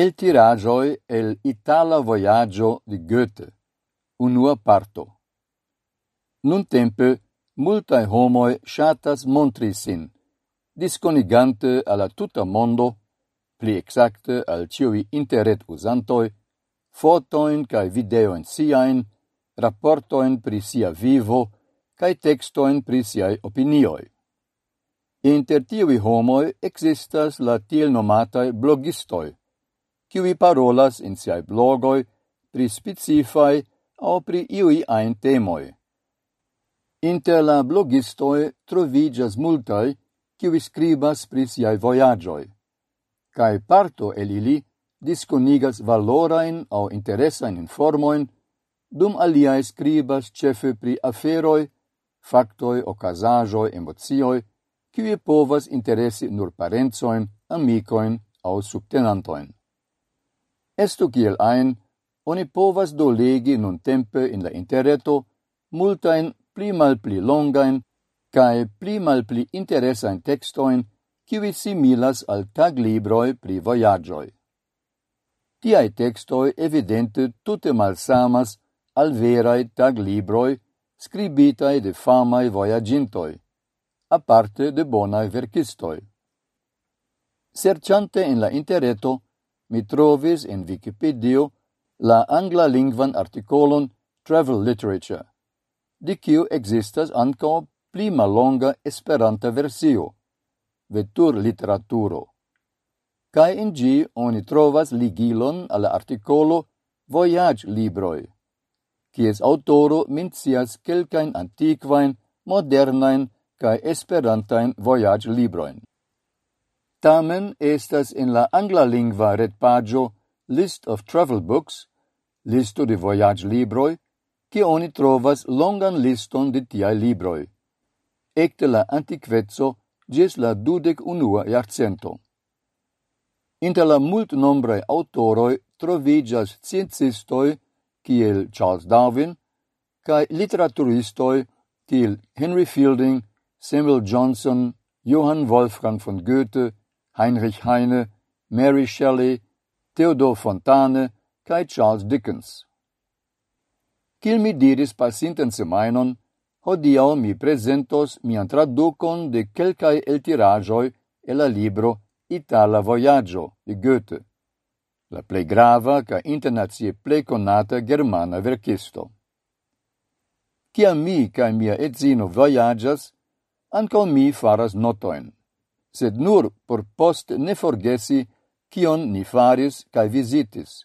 El tiragioi el Itala Voyaggio di Goethe, unua parto. Nun tempe, multae homoi shatas montri sin, disconigante alla tuta mondo, pli exacte al ciui interret usantoi, fotoin cae videoin siain, rapportoin pri sia vivo, cae textoin pri siai opinioi. Inter tiui homoi existas la tiel nomatae blogistoi, kiui parolas in siai blogoi pri specifai au pri iui ain temoi. Inter la blogistoi trovigas multai qui scribas pri siai voyagioi, cae parto el ili disconigas valorain au interessain informoin, dum aliae scribas cefe pri aferoi, factoi, ocasajoi, emozioi, kiui povas interesi nur parenzoin, amicoin au subtenantoin. Estu kiel ein, oni povas do legi nun tempe in la interreto multain pli mal pli longain cae pli mal pli interesain textoin kiwi similas al tag libroi pri voyagioi. Tiai textoi evidente tute malsamas al verai tag libroi scribitai de famai voyagintoi, aparte de bonai verkistoi. Serciante in la interreto, mi trovis in Wikipedia la angla lingvan articolon Travel Literature, di kiu existas anco pli malonga esperanta versio, vetur literaturo. Kaj in gi oni trovas ligilon al la artikolo Voyage libroj, kies aŭtoro mincias kelkajn antiquain, modernajn kaj esperantajn voyage Libroin. Tamen estas en la angla lingva retpaĝo List of Travel Books, listo de voyage libroi, ki oni trovas longan liston de tiai libroi. Ecte la antiquezzo gis la dudec unua iarcento. Inter la multnombraj autoroi trovigas sciencistoj kiel Charles Darwin cae literaturistoi, kiel Henry Fielding, Samuel Johnson, Johann Wolfgang von Goethe, Heinrich Heine, Mary Shelley, Theodor Fontane cae Charles Dickens. Cil mi diris pasinten semainon, hodiau mi presentos mian traducon de quelcae el tirajoi e la libro Itala Voyaggio di Goethe, la plei grava ca internazie plei conata germana verkisto. Cia mi ca mia etzino voyagas, anco mi faras notoin sed nur por post ne forgesi kion ni faris kai visitis.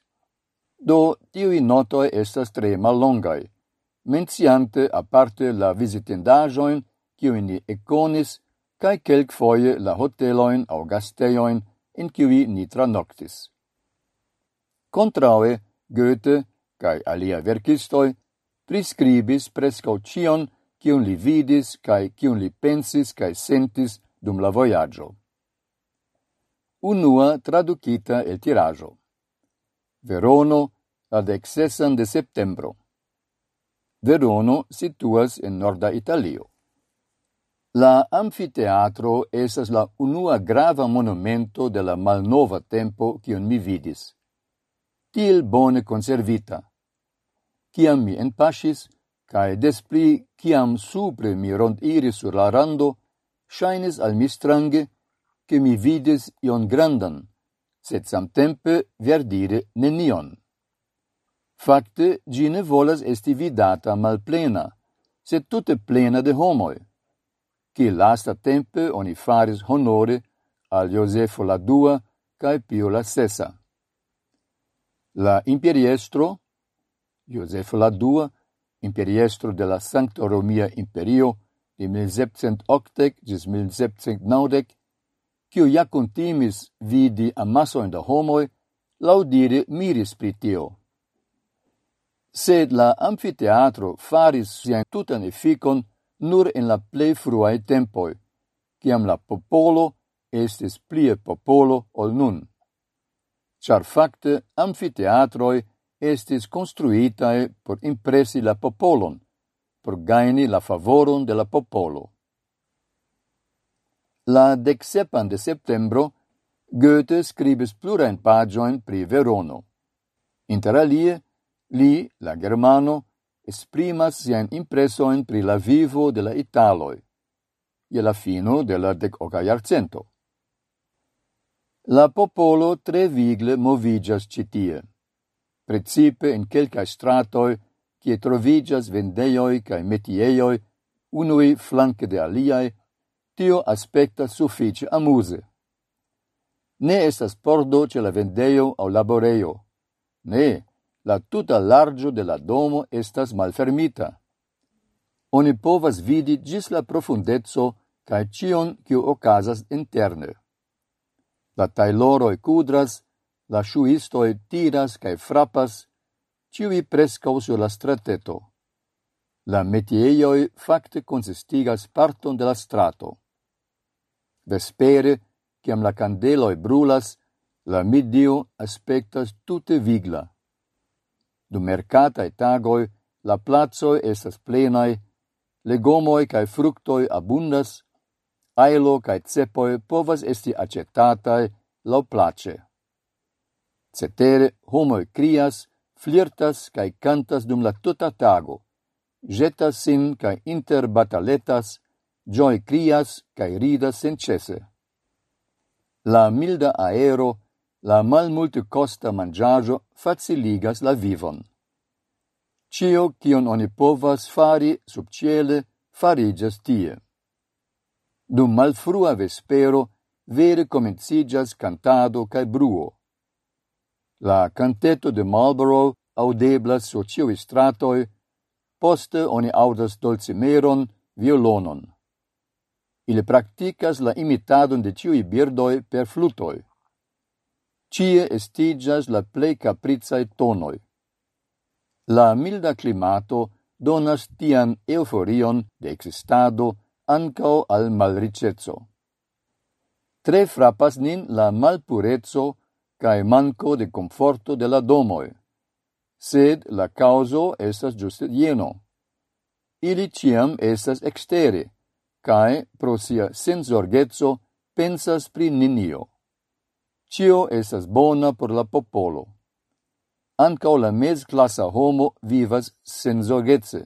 Do, tiui notoi estas tre mallongai, menciante aparte la visitendajoin, kiui ni econis, cae kelk foie la hoteloin au gasteioin, in kiui ni tranoctis. Contraue, Goethe, cae alia verkistoi, prescribis prescau cion, kiun li vidis, cae kiun li pensis, cae sentis, dum la voyaggio. Unua traducita el tirajo. Verono ad excesan de septembro. Verono situas in norda Italio. La amfiteatro esas la unua grava monumento de la malnova tempo cion mi vidis. Til bone conservita. Ciam mi enpasis, cae despli ciam supre mi rond iris sur la rando, Shainis al mi strange, che mi vides ion grandan, sed samtempe verdire nenion. Fakte, gi ne volas esti vidata malplena, sed tutte plena de homoi, che lasta tempe oni faris honore al Josefo la Dua cae Pio la Sessa. La imperiestro, Josefo la Dua, imperiestro de la Sancta Romia Imperio, de 1780 gis 1790, kiu ja contimis vidi amasoin da homoi, laudire miris pritio. Sed la amfiteatro faris sian tutan efficon nur en la plei fruae tempoi, ciam la popolo estis plie popolo ol nun. Char facte amfiteatroi estis construitae por impresi la popolon, por gaini la favoron de la popolo. La decsepan de septembro Goethe scribis plurain pagioin pri Verono. Inter alie, li, la Germano, esprimas sian impresoin pri la vivo de la Italoi, e la fino de la decoca iarcento. La popolo tre vigle movigas citie, precipe in quelcae stratoi cie trovigas vendeioi cae metieioi, unui flanque de aliae, tio aspecta suffice amuse. Ne estas pordo ce la vendeio au laboreio. Ne, la tuta largio de la domo estas malfermita. Oni povas vidi gis la profundezzo cae cion cio ocasas interne. La tailoroi cudras, la shuistoi tiras cae frappas, ciui prescau sur la strateto. La metieioi facte consistigas parton de la strato. Vespere, ciam la candeloi brulas, la midio aspectas tute vigla. Dum mercatae tagoi, la plazoi estas plenai, legomoi cae fructoi abundas, ailo cae cepoi povas esti accettatai lau place. Cetere, homoi crias, flirtas cae cantas dum la tuta tago, jetas sin cae interbataletas, gioi crias cae ridas sencese. La milda aero, la mal costa mangiaggio faciligas la vivon. Cio cion oni povas fari sub ciele, farigas tie. Dum malfrua vespero vere comencigas cantado cae bruo. La canteto de Marlborough audeblas sur ciui stratoi, poste oni audas dolcimeron, violonon. Ile practicas la imitadon de ciui birdoi per flutoi. Cie estigas la plei capricae tonoi. La milda climato donas tian euforion de existado ancao al malricezzo. Tre frappas nin la malpurezzo cae manco de conforto de la domoi, sed la causo estas giuste lleno. Ili ciam estas extere, cae pro sia sensorgezzo pensas pri ninio. Cio estas bona por la popolo. Ancao la mez classa homo vivas senzorgezze.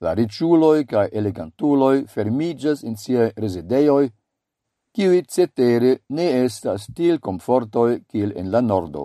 La riciuloi cae elegantuloi fermigas in sia resideioi kiui cetere ne estas til comfortoi kiel en la nordo.